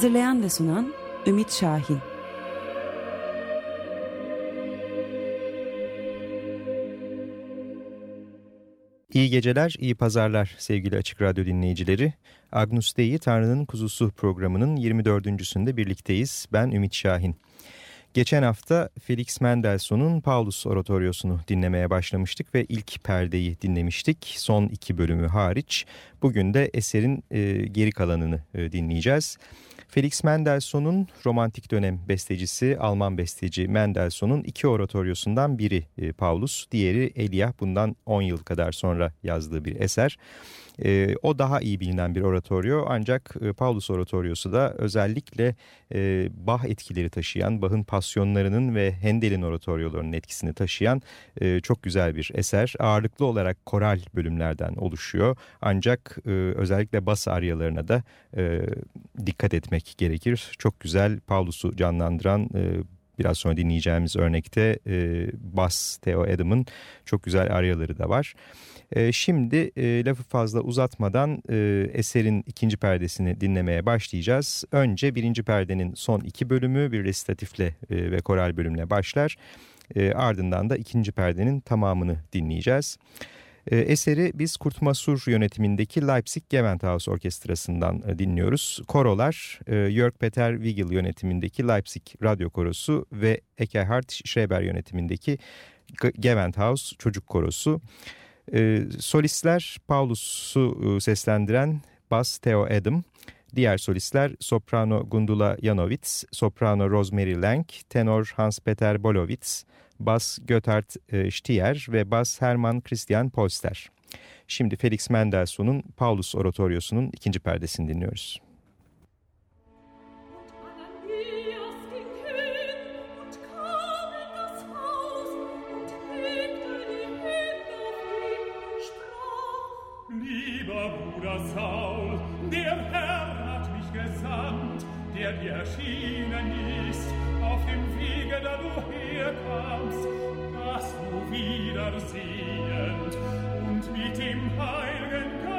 Hazırlayan ve sunan Ümit Şahin. İyi geceler, iyi pazarlar sevgili Açık Radyo dinleyicileri. Agnus Dei Tanrı'nın Kuzusu programının 24.sünde birlikteyiz. Ben Ümit Şahin. Geçen hafta Felix Mendelssohn'un Paulus Oratoryosu'nu dinlemeye başlamıştık ve ilk perdeyi dinlemiştik. Son iki bölümü hariç. Bugün de eserin e, geri kalanını e, dinleyeceğiz. Felix Mendelssohn'un romantik dönem bestecisi Alman besteci Mendelssohn'un iki oratoryosundan biri e, Paulus, diğeri Elia bundan 10 yıl kadar sonra yazdığı bir eser. E, o daha iyi bilinen bir oratoryo ancak e, Paulus oratoryosu da özellikle e, Bach etkileri taşıyan, Bach'ın pasyonlarının ve Handel'in oratoryolarının etkisini taşıyan e, çok güzel bir eser. Ağırlıklı olarak koral bölümlerden oluşuyor ancak e, özellikle bas aryalarına da e, dikkat etmek gerekir. Çok güzel Paulus'u canlandıran e, biraz sonra dinleyeceğimiz örnekte e, Bas Theo Adam'ın çok güzel aryaları da var. E, şimdi e, lafı fazla uzatmadan e, eserin ikinci perdesini dinlemeye başlayacağız. Önce birinci perdenin son iki bölümü bir resitatifle e, ve koral bölümle başlar. E, ardından da ikinci perdenin tamamını dinleyeceğiz. E, eseri biz Kurt Masur yönetimindeki Leipzig Gewandhaus Orkestrası'ndan e, dinliyoruz. Korolar e, Jörg Peter Wiegel yönetimindeki Leipzig Radyo Korosu ve Ekehard Schreber yönetimindeki Gewandhaus Çocuk Korosu. E, solistler Paulus'u e, seslendiren Bas Theo Adam, diğer solistler soprano Gundula Janowitz, soprano Rosemary Lang, tenor Hans-Peter Bolowitz, bas Götard e, Stier ve bas Hermann Christian Polster. Şimdi Felix Mendelssohn'un Paulus Oratoryosu'nun ikinci perdesini dinliyoruz. der dir erschienen ist, auf dem Wege, da du herkamst, dass du wiedersehend und mit dem Heiligen Geist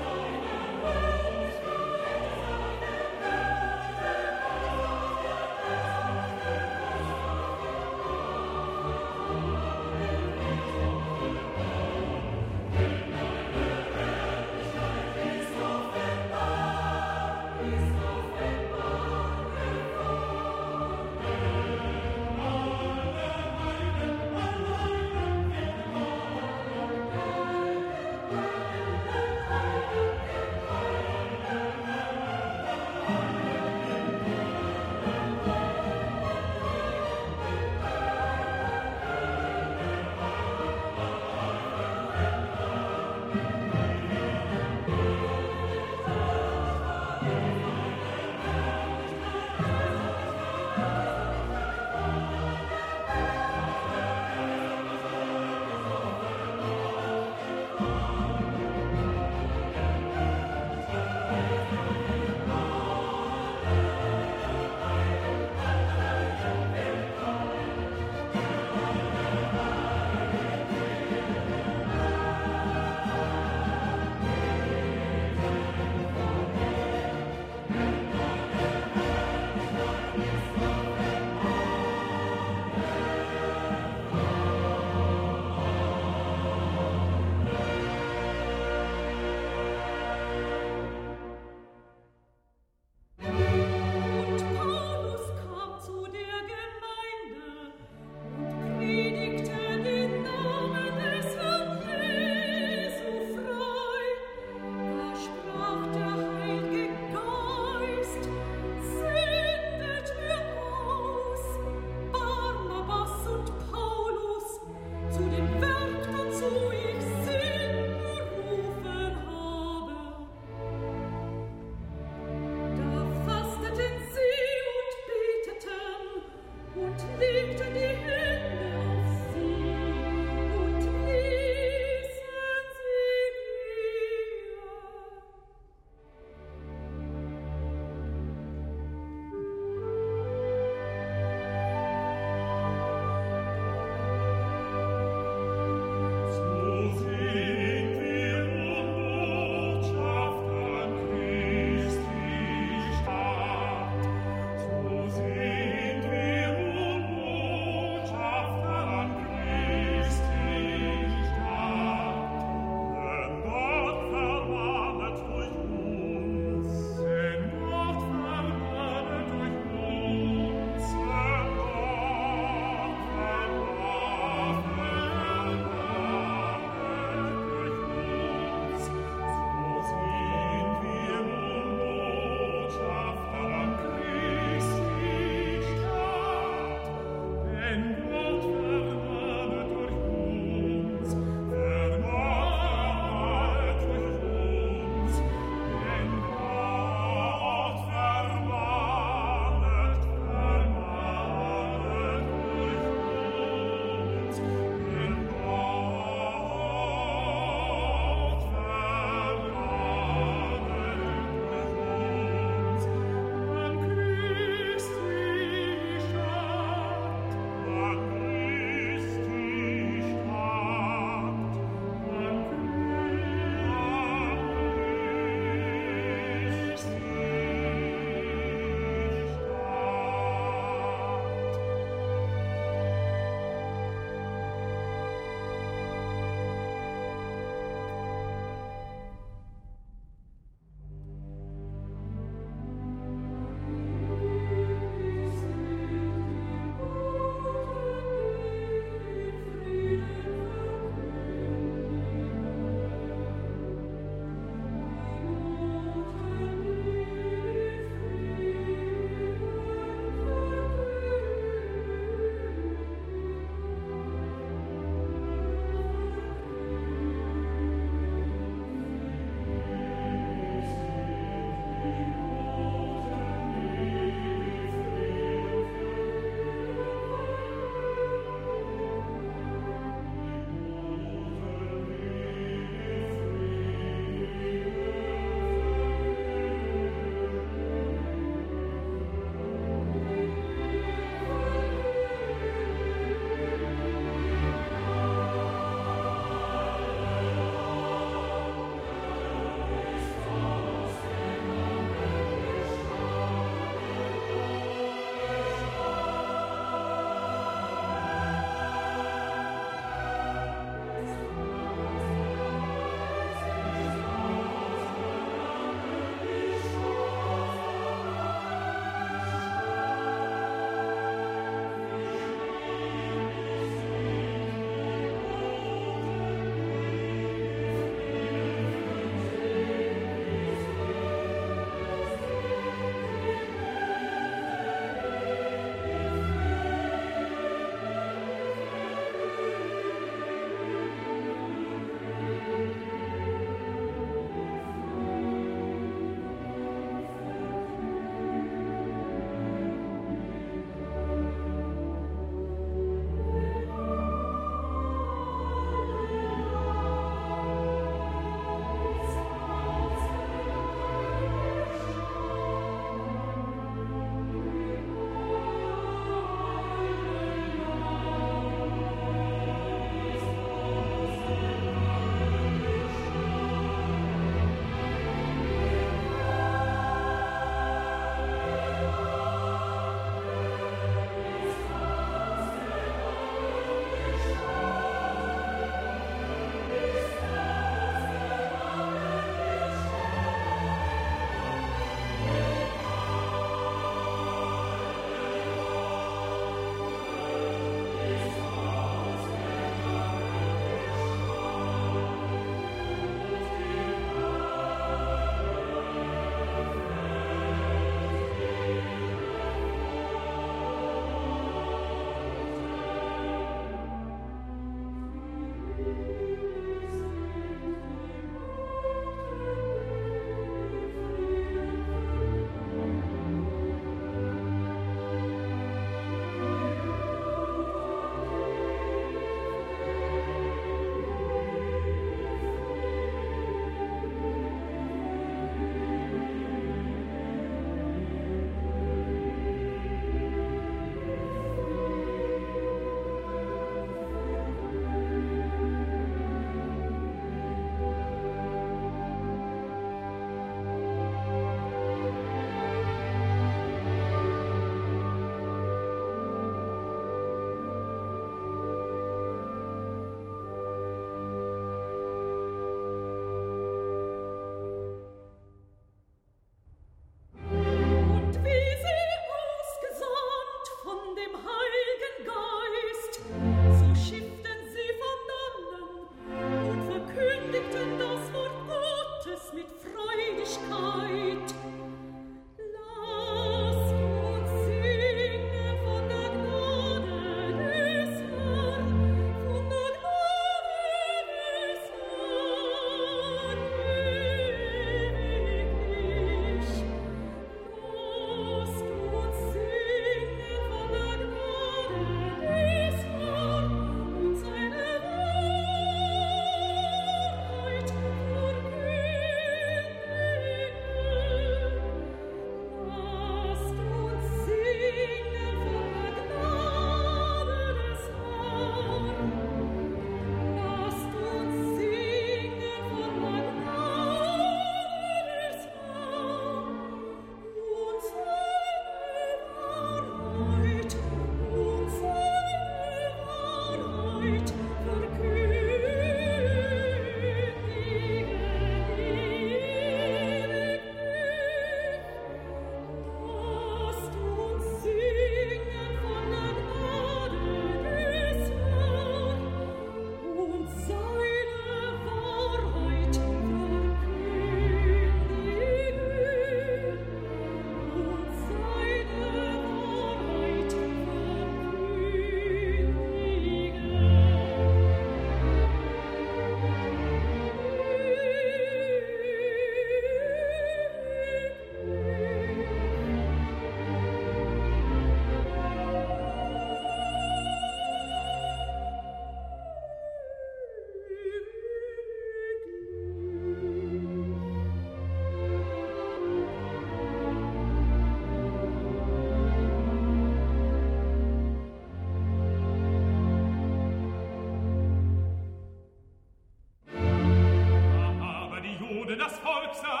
Forza!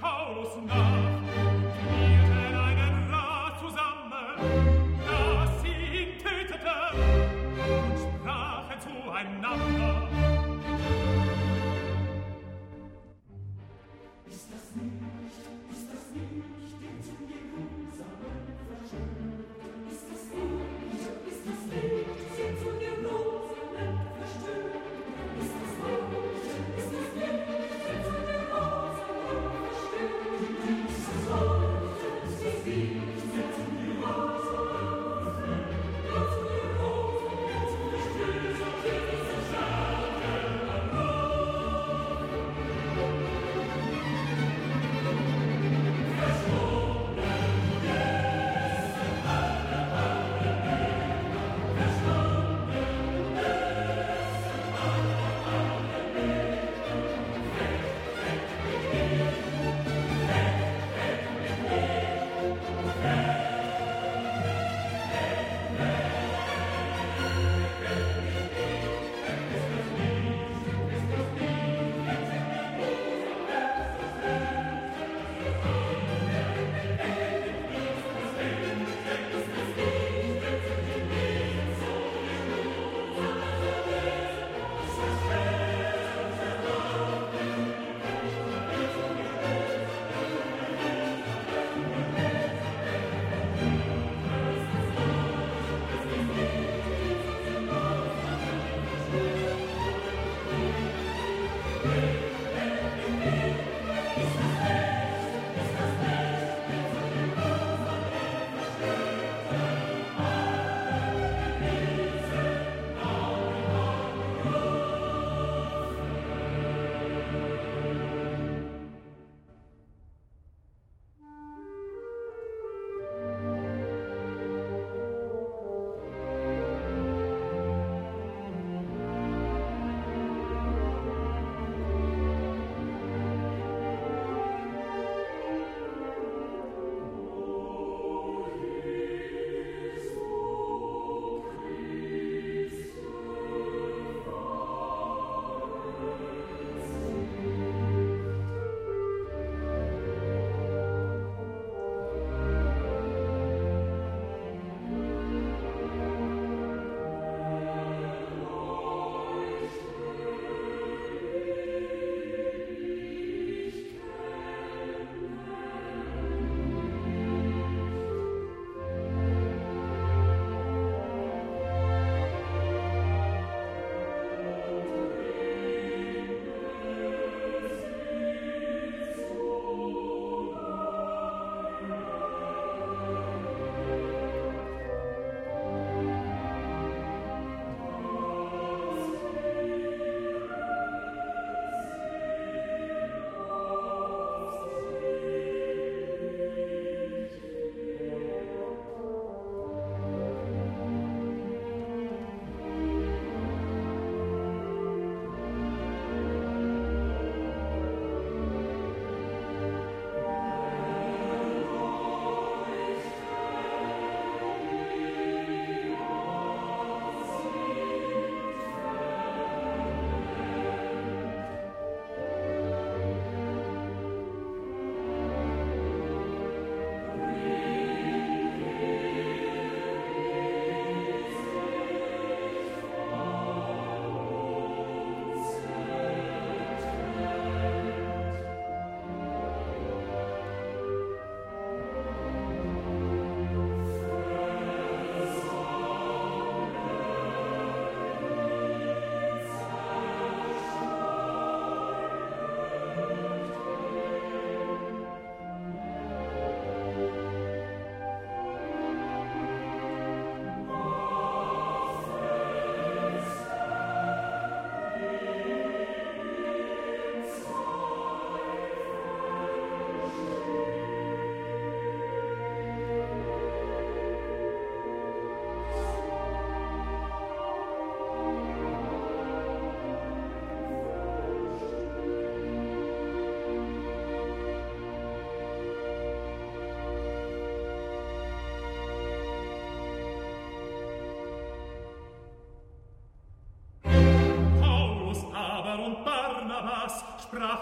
Paulus.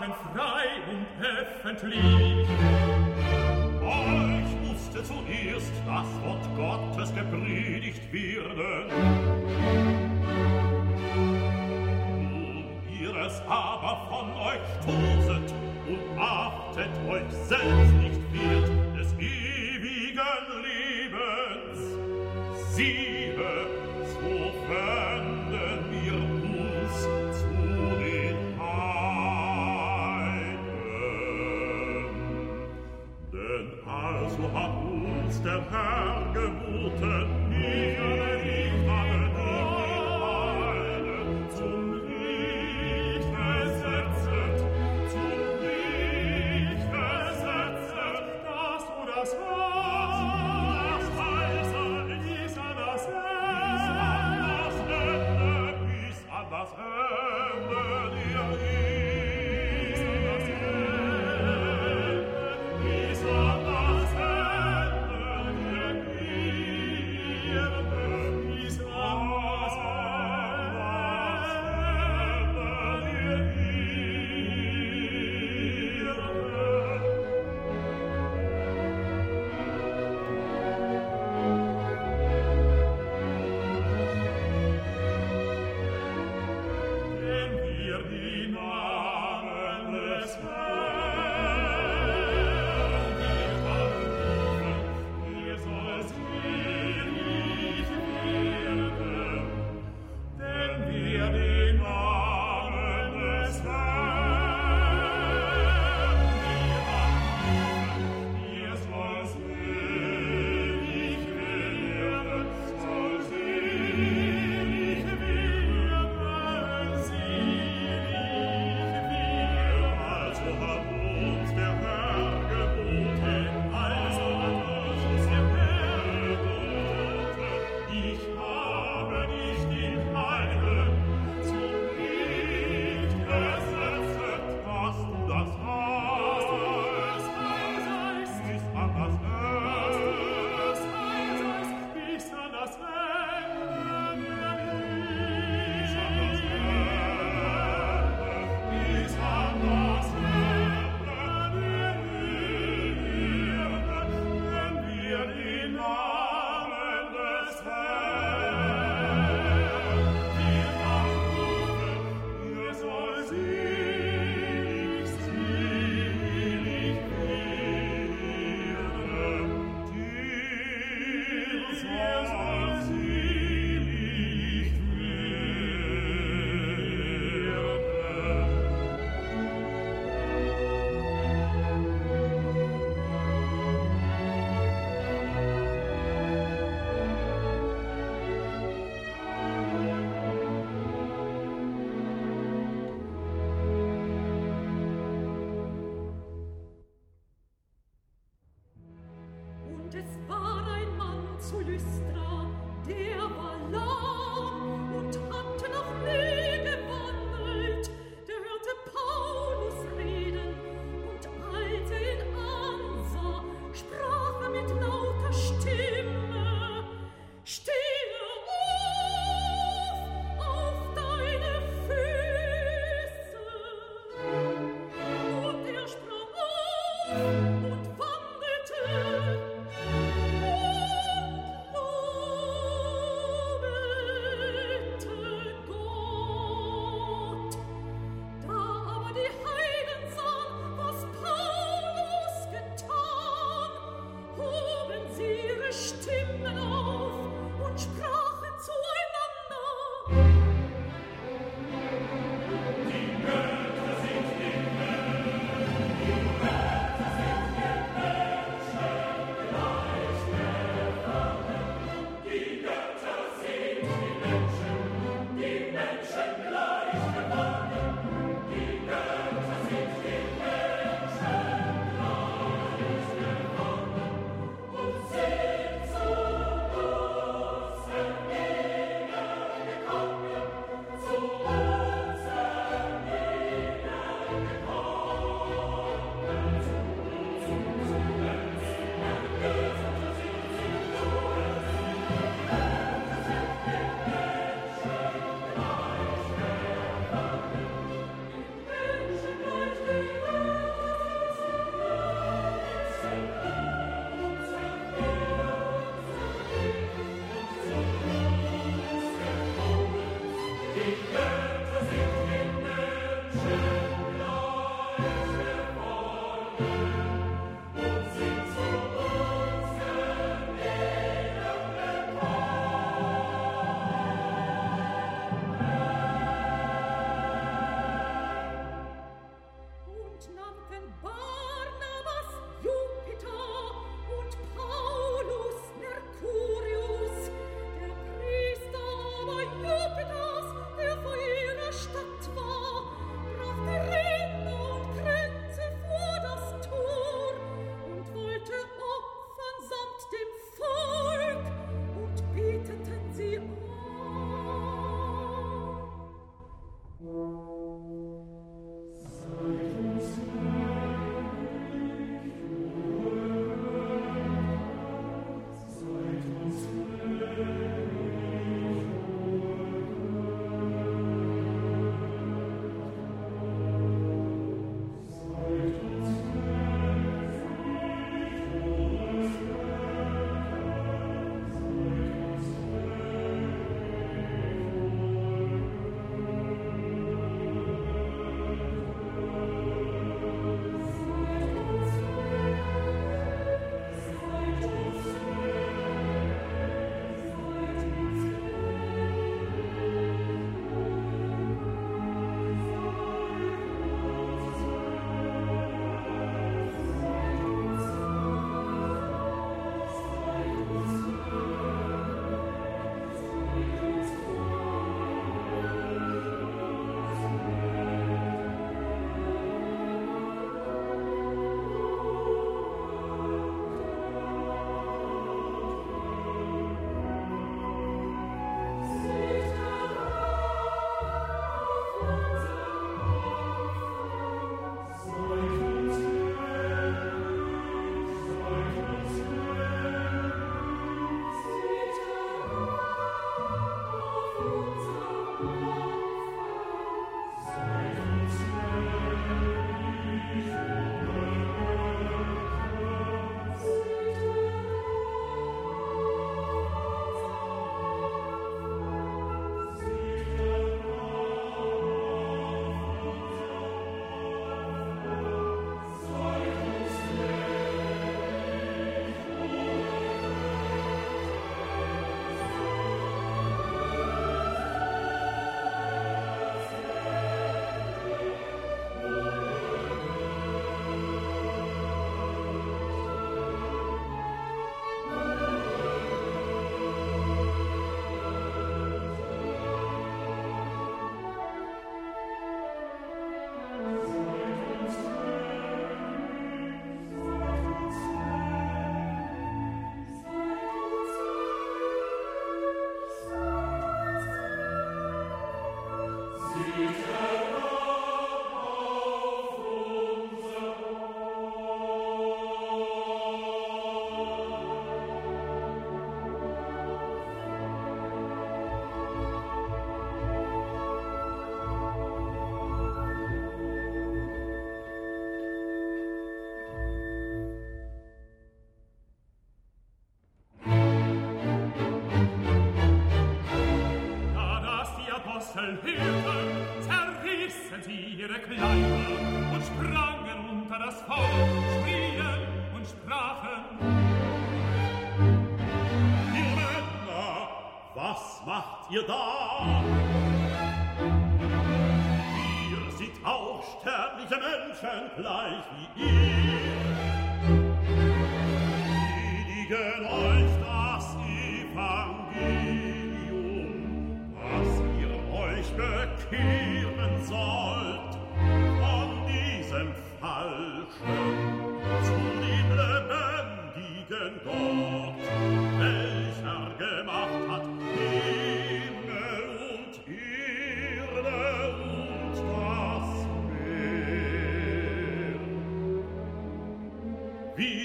sprachen frei und öffentlich. Euch musste zuerst das Wort Gottes gepredigt werden. Nun ihr es aber von euch toset und achtet euch selbst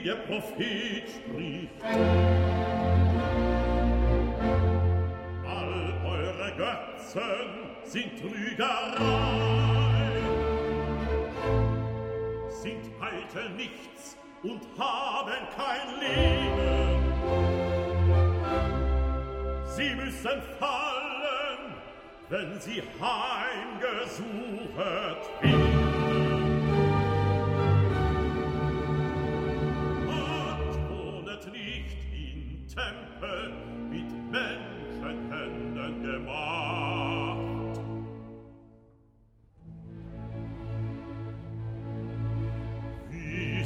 der Prophet spricht. All eure Götzen sind Trügerei, sind eitel nichts und haben kein Leben. Sie müssen fallen, wenn sie heimgesucht werden. Tempel mit Menschenhänden gemacht. Wie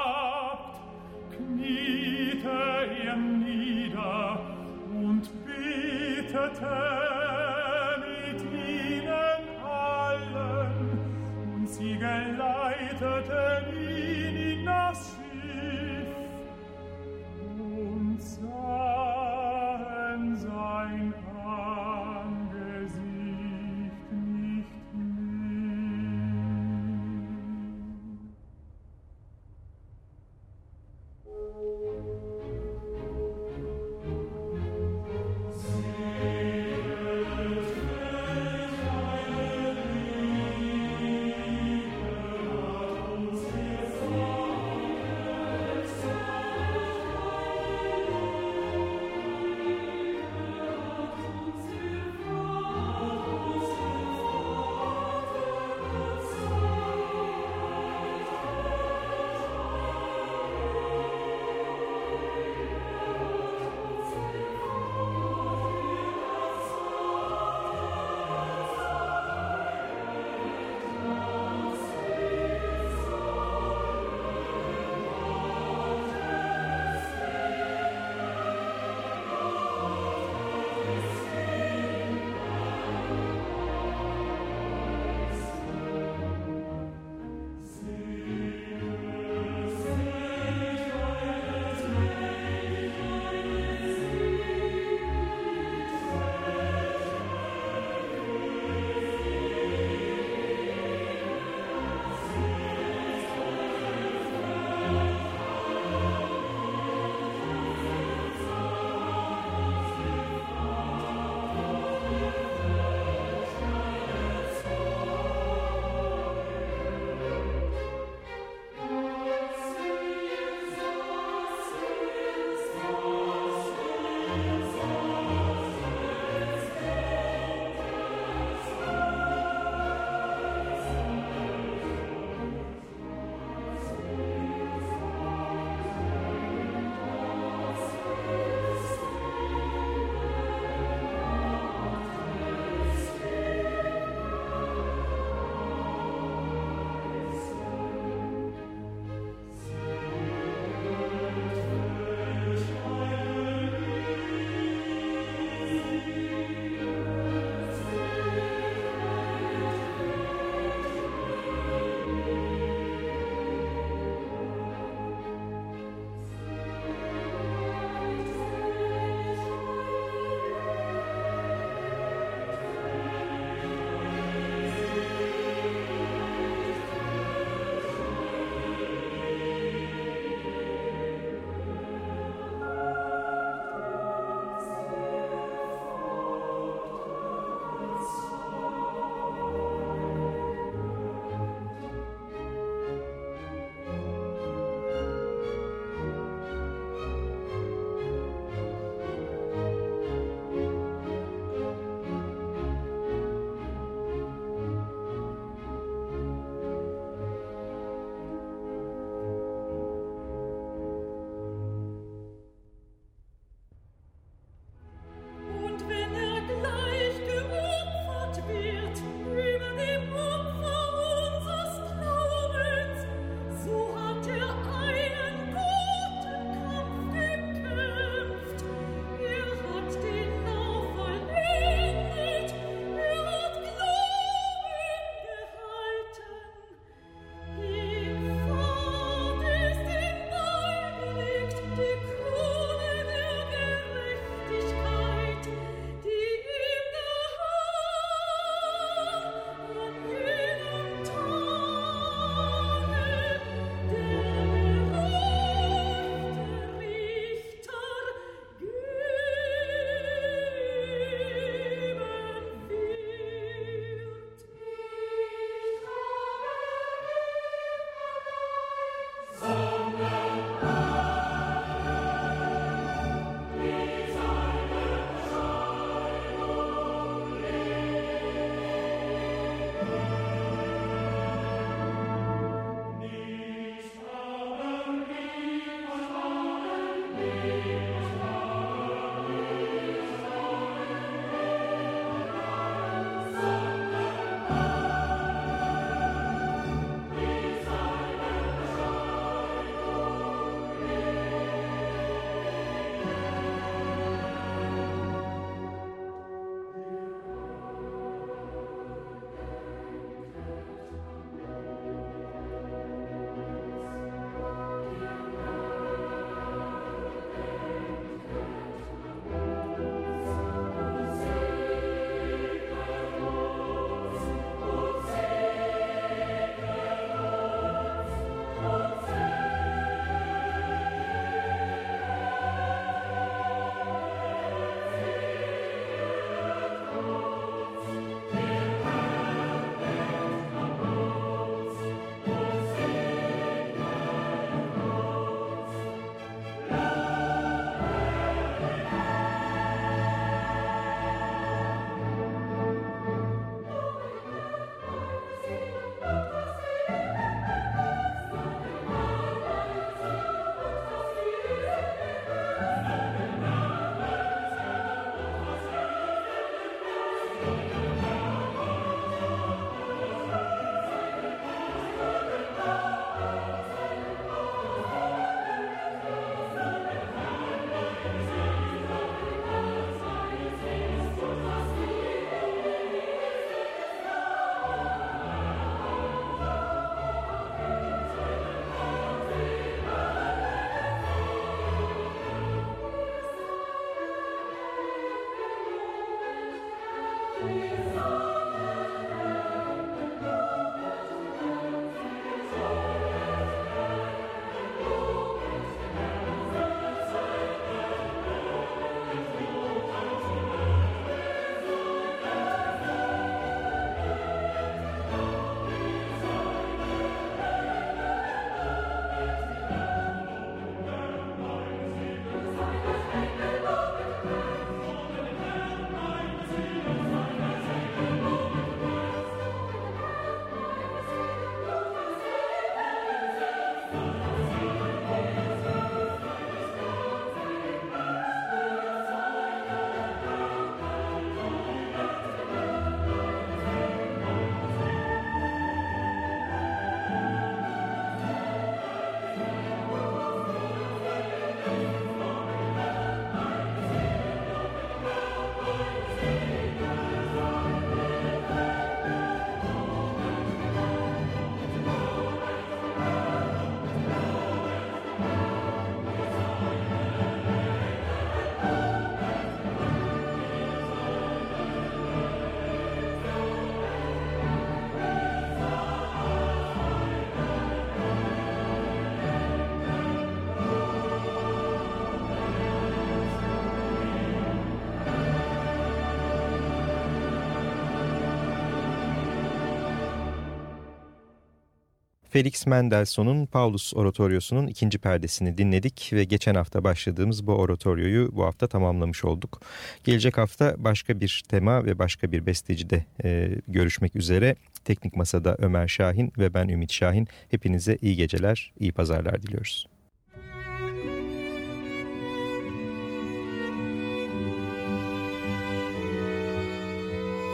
Felix Mendelssohn'un Paulus Oratoryosu'nun ikinci perdesini dinledik ve geçen hafta başladığımız bu oratoryoyu bu hafta tamamlamış olduk. Gelecek hafta başka bir tema ve başka bir bestecide e, görüşmek üzere. Teknik Masa'da Ömer Şahin ve ben Ümit Şahin. Hepinize iyi geceler, iyi pazarlar diliyoruz.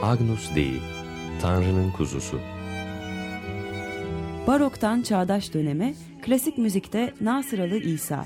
Agnus Dei, Tanrı'nın kuzusu. Baroktan çağdaş döneme, klasik müzikte Nasıralı İsa.